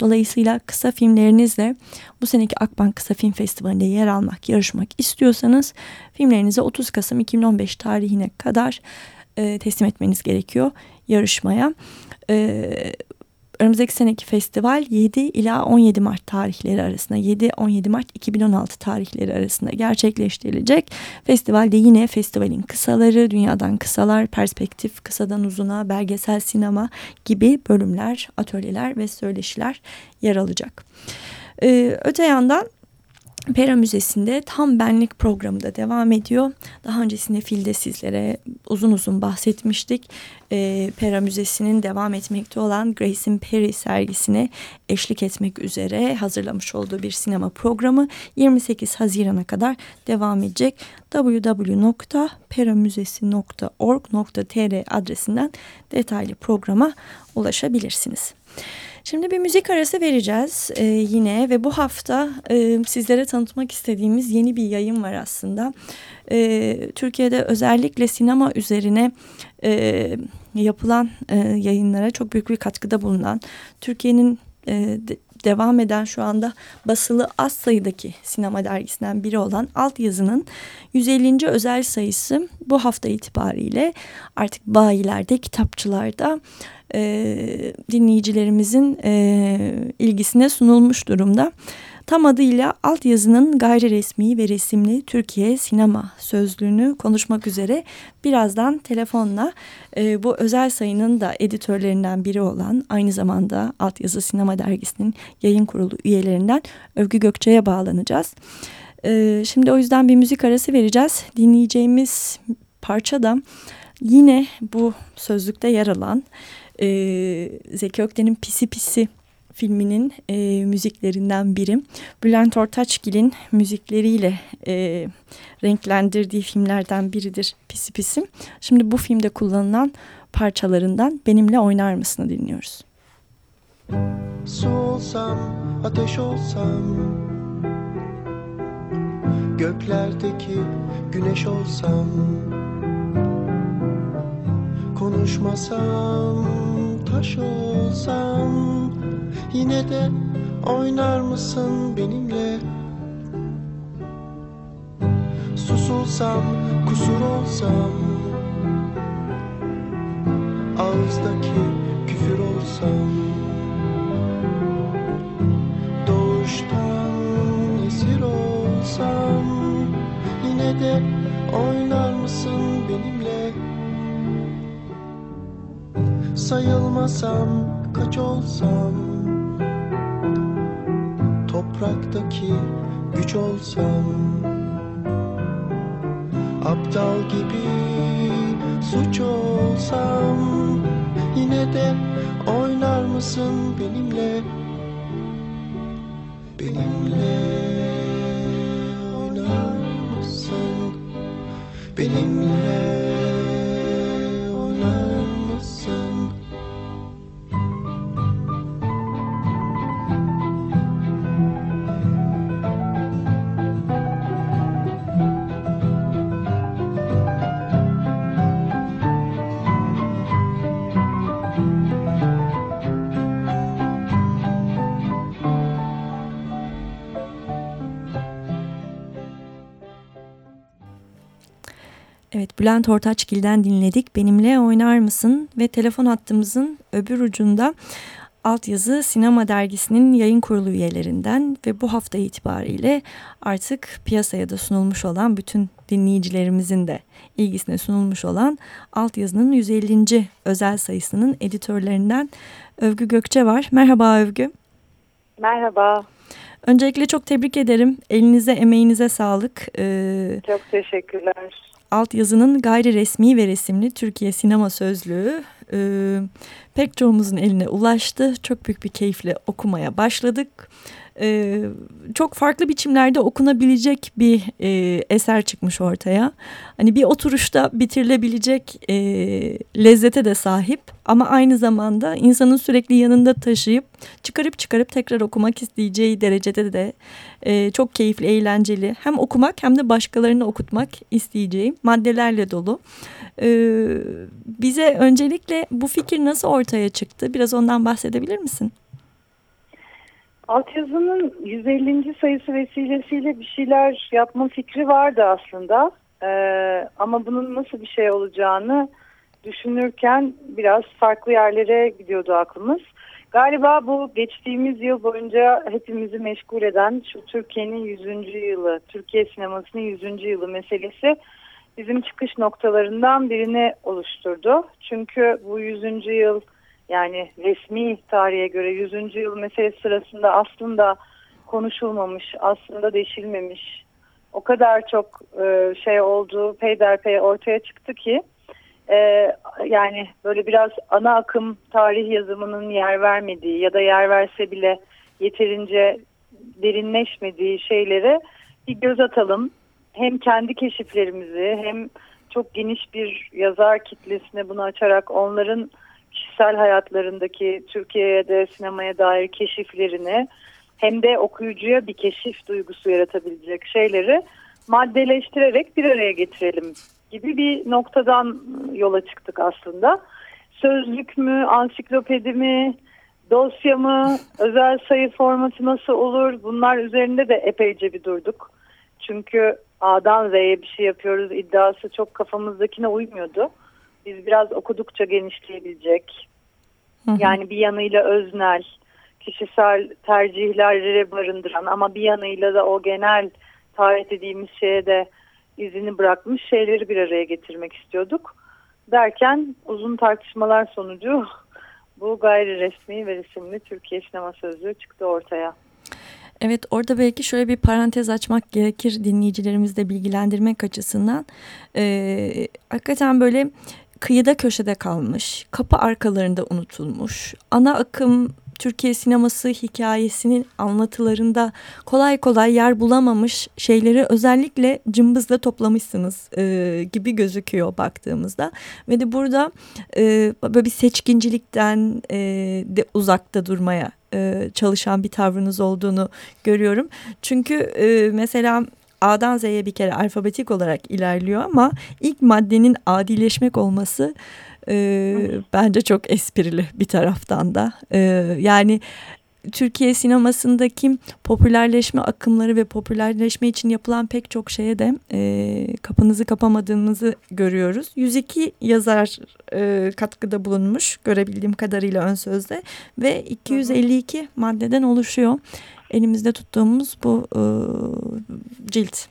Dolayısıyla kısa filmlerinizle bu seneki Akbank Kısa Film Festivali'nde yer almak, yarışmak istiyorsanız filmlerinizi 30 Kasım 2015 tarihine kadar e, teslim etmeniz gerekiyor yarışmaya. E, önümüzdeki seneki festival 7 ila 17 Mart tarihleri arasında 7-17 Mart 2016 tarihleri arasında gerçekleştirilecek. Festivalde yine festivalin kısaları, dünyadan kısalar, perspektif, kısadan uzuna, belgesel sinema gibi bölümler, atölyeler ve söyleşiler yer alacak. Ee, öte yandan Pera Müzesi'nde tam benlik programı da devam ediyor. Daha öncesinde filde sizlere uzun uzun bahsetmiştik. E, Pera Müzesi'nin devam etmekte olan Grace'in Perry sergisine eşlik etmek üzere hazırlamış olduğu bir sinema programı 28 Haziran'a kadar devam edecek. www.peramüzesi.org.tr adresinden detaylı programa ulaşabilirsiniz. Şimdi bir müzik arası vereceğiz e, yine ve bu hafta e, sizlere tanıtmak istediğimiz yeni bir yayın var aslında. E, Türkiye'de özellikle sinema üzerine e, yapılan e, yayınlara çok büyük bir katkıda bulunan Türkiye'nin e, devam eden şu anda basılı az sayıdaki sinema dergisinden biri olan Alt Yazı'nın 150. özel sayısı bu hafta itibariyle artık bayilerde, kitapçılarda e, dinleyicilerimizin e, ilgisine sunulmuş durumda. Tam adıyla altyazının gayri resmi ve resimli Türkiye sinema sözlüğünü konuşmak üzere birazdan telefonla e, bu özel sayının da editörlerinden biri olan aynı zamanda altyazı sinema dergisinin yayın kurulu üyelerinden Övgü Gökçe'ye bağlanacağız. E, şimdi o yüzden bir müzik arası vereceğiz. Dinleyeceğimiz parça da yine bu sözlükte yer alan e, Zeki Ökten'in Pisi Pisi filminin e, müziklerinden biri. Bülent Ortaçgil'in müzikleriyle e, renklendirdiği filmlerden biridir Pisi Pisi. Şimdi bu filmde kullanılan parçalarından Benimle Oynar mısını dinliyoruz. Su olsam, ateş olsam Göklerdeki güneş olsam Konuşmasam, taş olsam Yine de oynar mısın benimle? Susulsam, kusur olsam Ağızdaki küfür olsam Doğuştan esir olsam Yine de oynar mısın benimle? Sayılmasam kaç olsam topraktaki güç olsam Aptal gibi suç olsam Yine de oynar mısın benimle? Benimle oynar mısın? Benimle Bülent Ortaçgil'den dinledik. Benimle oynar mısın? Ve telefon hattımızın öbür ucunda altyazı sinema dergisinin yayın kurulu üyelerinden ve bu hafta itibariyle artık piyasaya da sunulmuş olan bütün dinleyicilerimizin de ilgisine sunulmuş olan altyazının 150. özel sayısının editörlerinden Övgü Gökçe var. Merhaba Övgü. Merhaba. Öncelikle çok tebrik ederim. Elinize, emeğinize sağlık. Ee, çok teşekkürler altyazının gayri resmi ve resimli Türkiye Sinema Sözlüğü e, pek çoğumuzun eline ulaştı. Çok büyük bir keyifle okumaya başladık e, çok farklı biçimlerde okunabilecek bir e, eser çıkmış ortaya. Hani bir oturuşta bitirilebilecek e, lezzete de sahip ama aynı zamanda insanın sürekli yanında taşıyıp çıkarıp çıkarıp tekrar okumak isteyeceği derecede de e, çok keyifli, eğlenceli hem okumak hem de başkalarını okutmak isteyeceği maddelerle dolu. E, bize öncelikle bu fikir nasıl ortaya çıktı? Biraz ondan bahsedebilir misin? Altyazının 150. sayısı vesilesiyle bir şeyler yapma fikri vardı aslında. Ee, ama bunun nasıl bir şey olacağını düşünürken biraz farklı yerlere gidiyordu aklımız. Galiba bu geçtiğimiz yıl boyunca hepimizi meşgul eden şu Türkiye'nin 100. yılı, Türkiye sinemasının 100. yılı meselesi bizim çıkış noktalarından birini oluşturdu. Çünkü bu 100. yıl yani resmi tarihe göre 100. yıl meselesi sırasında aslında konuşulmamış, aslında deşilmemiş o kadar çok e, şey oldu peyderpey ortaya çıktı ki e, yani böyle biraz ana akım tarih yazımının yer vermediği ya da yer verse bile yeterince derinleşmediği şeylere bir göz atalım. Hem kendi keşiflerimizi hem çok geniş bir yazar kitlesine bunu açarak onların kişisel hayatlarındaki Türkiye'ye de sinemaya dair keşiflerini hem de okuyucuya bir keşif duygusu yaratabilecek şeyleri maddeleştirerek bir araya getirelim gibi bir noktadan yola çıktık aslında. Sözlük mü, ansiklopedi mi, dosya mı, özel sayı formatı nasıl olur bunlar üzerinde de epeyce bir durduk. Çünkü A'dan Z'ye bir şey yapıyoruz iddiası çok kafamızdakine uymuyordu. Biz biraz okudukça genişleyebilecek, Hı hı. yani bir yanıyla öznel, kişisel tercihleri barındıran ama bir yanıyla da o genel tarih dediğimiz şeye de izini bırakmış şeyleri bir araya getirmek istiyorduk. Derken uzun tartışmalar sonucu bu gayri resmi ve resimli Türkiye Sinema Sözlüğü çıktı ortaya. Evet orada belki şöyle bir parantez açmak gerekir dinleyicilerimizi de bilgilendirmek açısından. Ee, hakikaten böyle kıyıda köşede kalmış, kapı arkalarında unutulmuş, ana akım Türkiye sineması hikayesinin anlatılarında kolay kolay yer bulamamış şeyleri özellikle cımbızla toplamışsınız e, gibi gözüküyor baktığımızda. Ve de burada e, böyle bir seçkincilikten e, de uzakta durmaya e, çalışan bir tavrınız olduğunu görüyorum. Çünkü e, mesela A'dan Z'ye bir kere alfabetik olarak ilerliyor ama ilk maddenin adileşmek olması e, bence çok esprili bir taraftan da. E, yani Türkiye sinemasındaki popülerleşme akımları ve popülerleşme için yapılan pek çok şeye de e, kapınızı kapamadığımızı görüyoruz. 102 yazar e, katkıda bulunmuş görebildiğim kadarıyla ön sözde ve 252 maddeden oluşuyor. Elimizde tuttuğumuz bu e, cilt.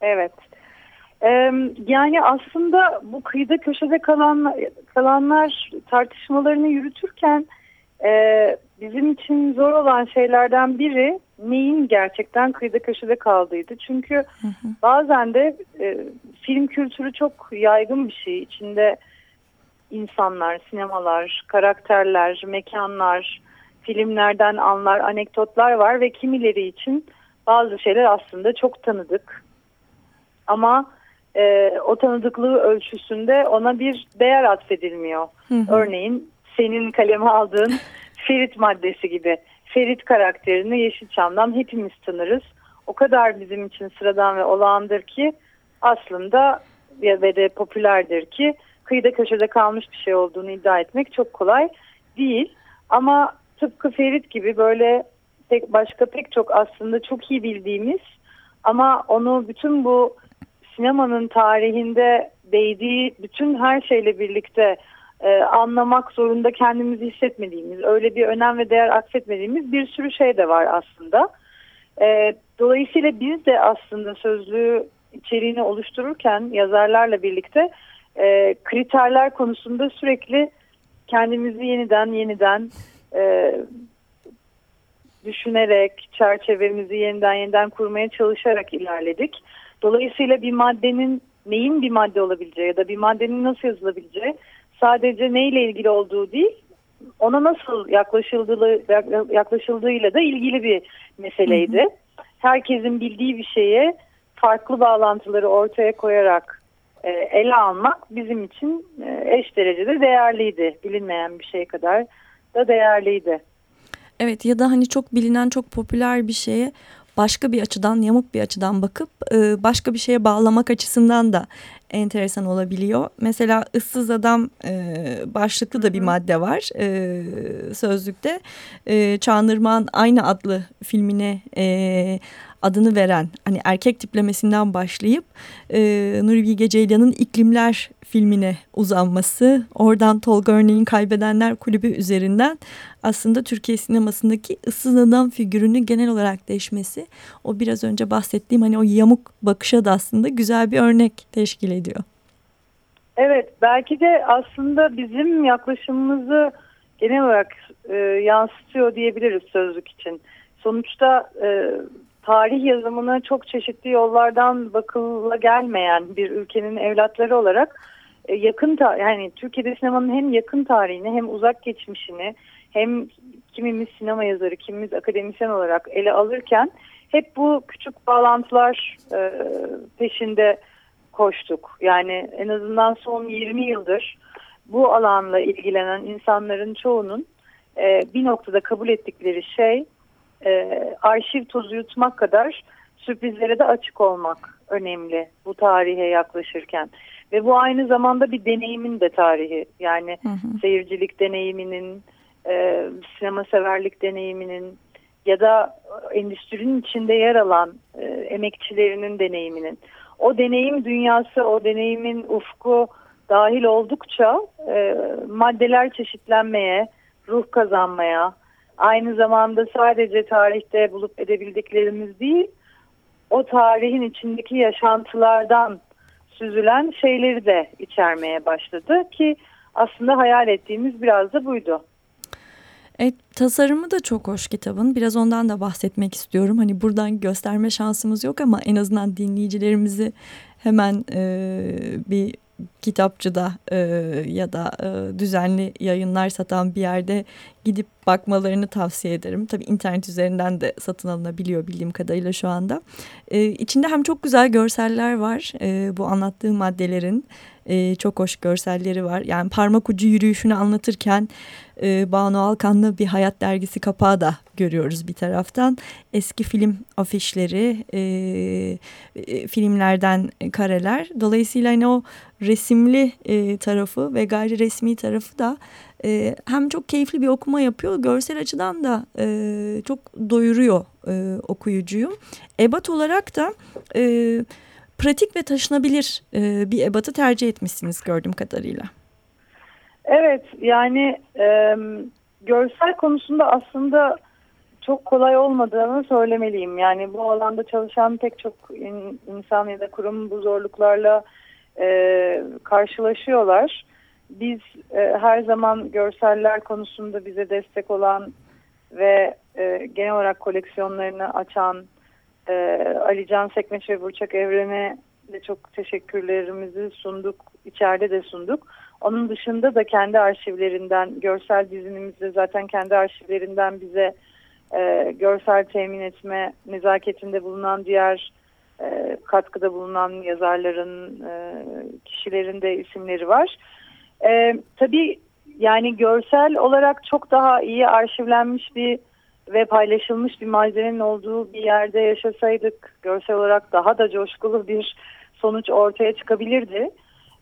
Evet. Ee, yani aslında bu kıyıda köşede kalan, kalanlar tartışmalarını yürütürken e, bizim için zor olan şeylerden biri neyin gerçekten kıyıda köşede kaldığıydı. Çünkü Hı hı. bazen de e, film kültürü çok yaygın bir şey. İçinde insanlar, sinemalar, karakterler, mekanlar, filmlerden anlar, anekdotlar var ve kimileri için bazı şeyler aslında çok tanıdık. Ama e, o tanıdıklığı ölçüsünde ona bir değer atfedilmiyor. Hı hı. Örneğin senin kaleme aldığın Ferit maddesi gibi. Ferit karakterini Yeşilçam'dan hepimiz tanırız. O kadar bizim için sıradan ve olağandır ki aslında ve de popülerdir ki kıyıda köşede kalmış bir şey olduğunu iddia etmek çok kolay değil. Ama tıpkı Ferit gibi böyle pek başka pek çok aslında çok iyi bildiğimiz ama onu bütün bu sinemanın tarihinde değdiği bütün her şeyle birlikte e, anlamak zorunda kendimizi hissetmediğimiz, öyle bir önem ve değer atfetmediğimiz bir sürü şey de var aslında. E, dolayısıyla biz de aslında sözlüğü içeriğini oluştururken yazarlarla birlikte e, kriterler konusunda sürekli kendimizi yeniden yeniden e, düşünerek, çerçevemizi yeniden yeniden kurmaya çalışarak ilerledik. Dolayısıyla bir maddenin neyin bir madde olabileceği ya da bir maddenin nasıl yazılabileceği sadece neyle ilgili olduğu değil, ona nasıl yaklaşıldığı, yaklaşıldığıyla da ilgili bir meseleydi. Herkesin bildiği bir şeye farklı bağlantıları ortaya koyarak e, ele almak bizim için e, eş derecede değerliydi. Bilinmeyen bir şey kadar da değerliydi. Evet ya da hani çok bilinen çok popüler bir şeye başka bir açıdan yamuk bir açıdan bakıp e, başka bir şeye bağlamak açısından da enteresan olabiliyor. Mesela ıssız adam e, başlıklı da bir madde var e, sözlükte. E, Çağınırman aynı adlı filmine e, adını veren hani erkek tiplemesinden başlayıp e, Nuri Bilge Ceylan'ın İklimler filmine uzanması oradan Tolga Örneğin Kaybedenler Kulübü üzerinden aslında Türkiye sinemasındaki ıssız adam figürünü genel olarak değişmesi o biraz önce bahsettiğim hani o yamuk bakışa da aslında güzel bir örnek teşkil ediyor. Evet belki de aslında bizim yaklaşımımızı genel olarak e, yansıtıyor diyebiliriz sözlük için. Sonuçta e, tarih yazımına çok çeşitli yollardan bakıla gelmeyen bir ülkenin evlatları olarak e, yakın yani Türkiye'de sinemanın hem yakın tarihini hem uzak geçmişini hem kimimiz sinema yazarı kimimiz akademisyen olarak ele alırken hep bu küçük bağlantılar e, peşinde koştuk. Yani en azından son 20 yıldır bu alanla ilgilenen insanların çoğunun e, bir noktada kabul ettikleri şey e, arşiv tozu yutmak kadar sürprizlere de açık olmak önemli bu tarihe yaklaşırken. Ve bu aynı zamanda bir deneyimin de tarihi. Yani hı hı. seyircilik deneyiminin, e, sinema severlik deneyiminin ya da endüstrinin içinde yer alan e, emekçilerinin deneyiminin. O deneyim dünyası, o deneyimin ufku dahil oldukça e, maddeler çeşitlenmeye, ruh kazanmaya, aynı zamanda sadece tarihte bulup edebildiklerimiz değil, o tarihin içindeki yaşantılardan süzülen şeyleri de içermeye başladı ki aslında hayal ettiğimiz biraz da buydu. Evet, tasarımı da çok hoş kitabın. Biraz ondan da bahsetmek istiyorum. Hani buradan gösterme şansımız yok ama en azından dinleyicilerimizi hemen e, bir kitapçıda e, ya da e, düzenli yayınlar satan bir yerde gidip bakmalarını tavsiye ederim. Tabii internet üzerinden de satın alınabiliyor bildiğim kadarıyla şu anda. E, içinde hem çok güzel görseller var e, bu anlattığım maddelerin. E, çok hoş görselleri var. Yani parmak ucu yürüyüşünü anlatırken e, Banu Alkan'la bir hayat dergisi kapağı da görüyoruz bir taraftan. Eski film afişleri, e, e, filmlerden kareler. Dolayısıyla hani o resimli e, tarafı ve gayri resmi tarafı da e, hem çok keyifli bir okuma yapıyor. Görsel açıdan da e, çok doyuruyor e, okuyucuyu. Ebat olarak da... E, pratik ve taşınabilir e, bir ebatı tercih etmişsiniz gördüğüm kadarıyla. Evet yani e, görsel konusunda aslında çok kolay olmadığını söylemeliyim. Yani bu alanda çalışan pek çok in, insan ya da kurum bu zorluklarla e, karşılaşıyorlar. Biz e, her zaman görseller konusunda bize destek olan ve e, genel olarak koleksiyonlarını açan e, Ali Can Sekmeç ve Burçak Evren'e de çok teşekkürlerimizi sunduk. içeride de sunduk. Onun dışında da kendi arşivlerinden, görsel dizinimizde zaten kendi arşivlerinden bize e, görsel temin etme nezaketinde bulunan diğer e, katkıda bulunan yazarların, e, kişilerin de isimleri var. E, tabii yani görsel olarak çok daha iyi arşivlenmiş bir ve paylaşılmış bir malzemenin olduğu bir yerde yaşasaydık görsel olarak daha da coşkulu bir sonuç ortaya çıkabilirdi.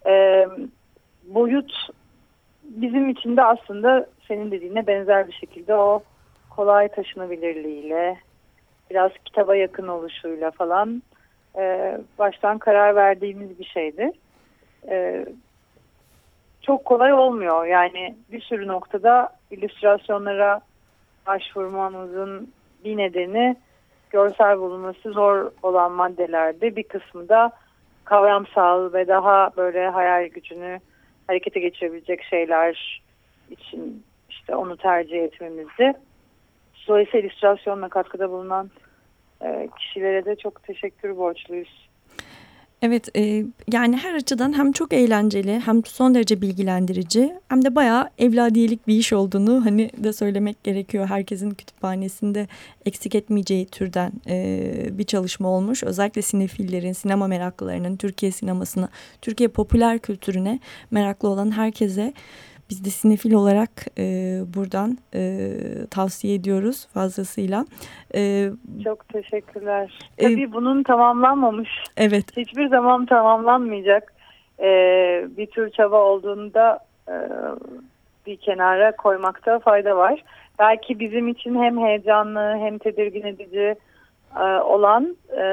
E, boyut bizim için de aslında senin dediğine benzer bir şekilde o kolay taşınabilirliğiyle biraz kitaba yakın oluşuyla falan e, baştan karar verdiğimiz bir şeydi. E, çok kolay olmuyor yani bir sürü noktada illüstrasyonlara başvurmamızın bir nedeni görsel bulunması zor olan maddelerde bir kısmı da kavramsal ve daha böyle hayal gücünü harekete geçirebilecek şeyler için işte onu tercih etmemizdi. Dolayısıyla illüstrasyonla katkıda bulunan e, kişilere de çok teşekkür borçluyuz. Evet e, yani her açıdan hem çok eğlenceli hem son derece bilgilendirici hem de bayağı evladiyelik bir iş olduğunu hani de söylemek gerekiyor. Herkesin kütüphanesinde eksik etmeyeceği türden e, bir çalışma olmuş. Özellikle sinefillerin, sinema meraklılarının Türkiye sinemasına, Türkiye popüler kültürüne meraklı olan herkese biz de sinefil olarak e, buradan e, tavsiye ediyoruz fazlasıyla. E, Çok teşekkürler. E, Tabii bunun tamamlanmamış. Evet. Hiçbir zaman tamamlanmayacak e, bir tür çaba olduğunda e, bir kenara koymakta fayda var. Belki bizim için hem heyecanlı hem tedirgin edici e, olan e,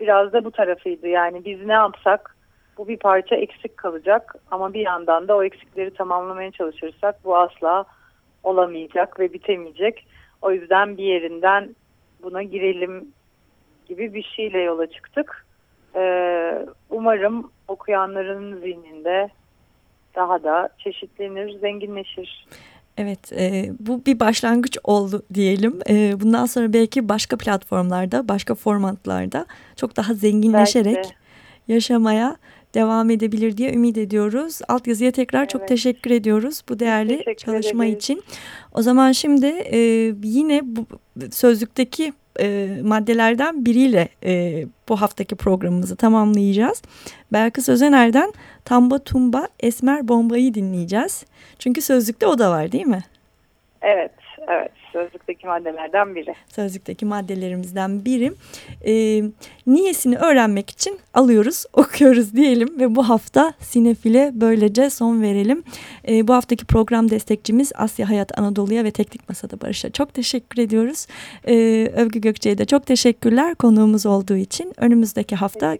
biraz da bu tarafıydı. Yani biz ne yapsak bu bir parça eksik kalacak ama bir yandan da o eksikleri tamamlamaya çalışırsak bu asla olamayacak ve bitemeyecek. O yüzden bir yerinden buna girelim gibi bir şeyle yola çıktık. Ee, umarım okuyanların zihninde daha da çeşitlenir, zenginleşir. Evet e, bu bir başlangıç oldu diyelim. E, bundan sonra belki başka platformlarda, başka formatlarda çok daha zenginleşerek yaşamaya devam edebilir diye ümit ediyoruz. Altyazıya tekrar evet. çok teşekkür ediyoruz bu değerli teşekkür çalışma ederiz. için. O zaman şimdi e, yine bu sözlükteki e, maddelerden biriyle e, bu haftaki programımızı tamamlayacağız. Belkı Sözener'den Tamba Tumba Esmer Bombayı dinleyeceğiz. Çünkü sözlükte o da var değil mi? Evet. evet sözlükteki maddelerden biri. Sözlükteki maddelerimizden biri. E, niyesini öğrenmek için alıyoruz, okuyoruz diyelim ve bu hafta Sinefil'e böylece son verelim. E, bu haftaki program destekçimiz Asya Hayat Anadolu'ya ve Teknik Masada Barış'a çok teşekkür ediyoruz. E, Övgü Gökçe'ye de çok teşekkürler konuğumuz olduğu için. Önümüzdeki hafta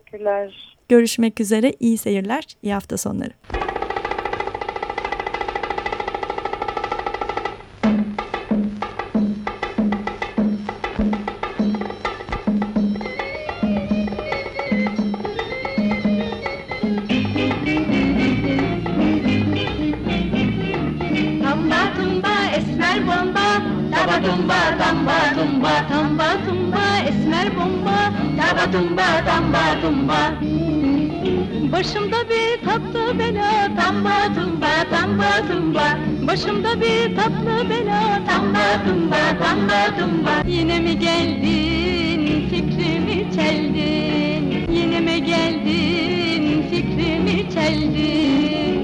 görüşmek üzere. İyi seyirler, iyi hafta sonları. Tumba tamba tumba Başımda bir tatlı bela tamba tumba tamba tumba Başımda bir tatlı bela tamba tumba tamba tumba Yine mi geldin fikrimi çeldin? Yine mi geldin fikrimi çeldin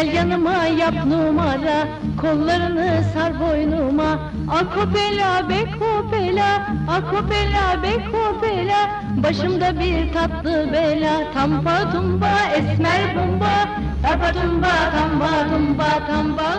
Gel yanıma yap numara Kollarını sar boynuma. Akopela bekopela Akopela bekopela. Başımda bir tatlı bela Tampa tumba esmer bomba Tapa tumba tamba tumba tamba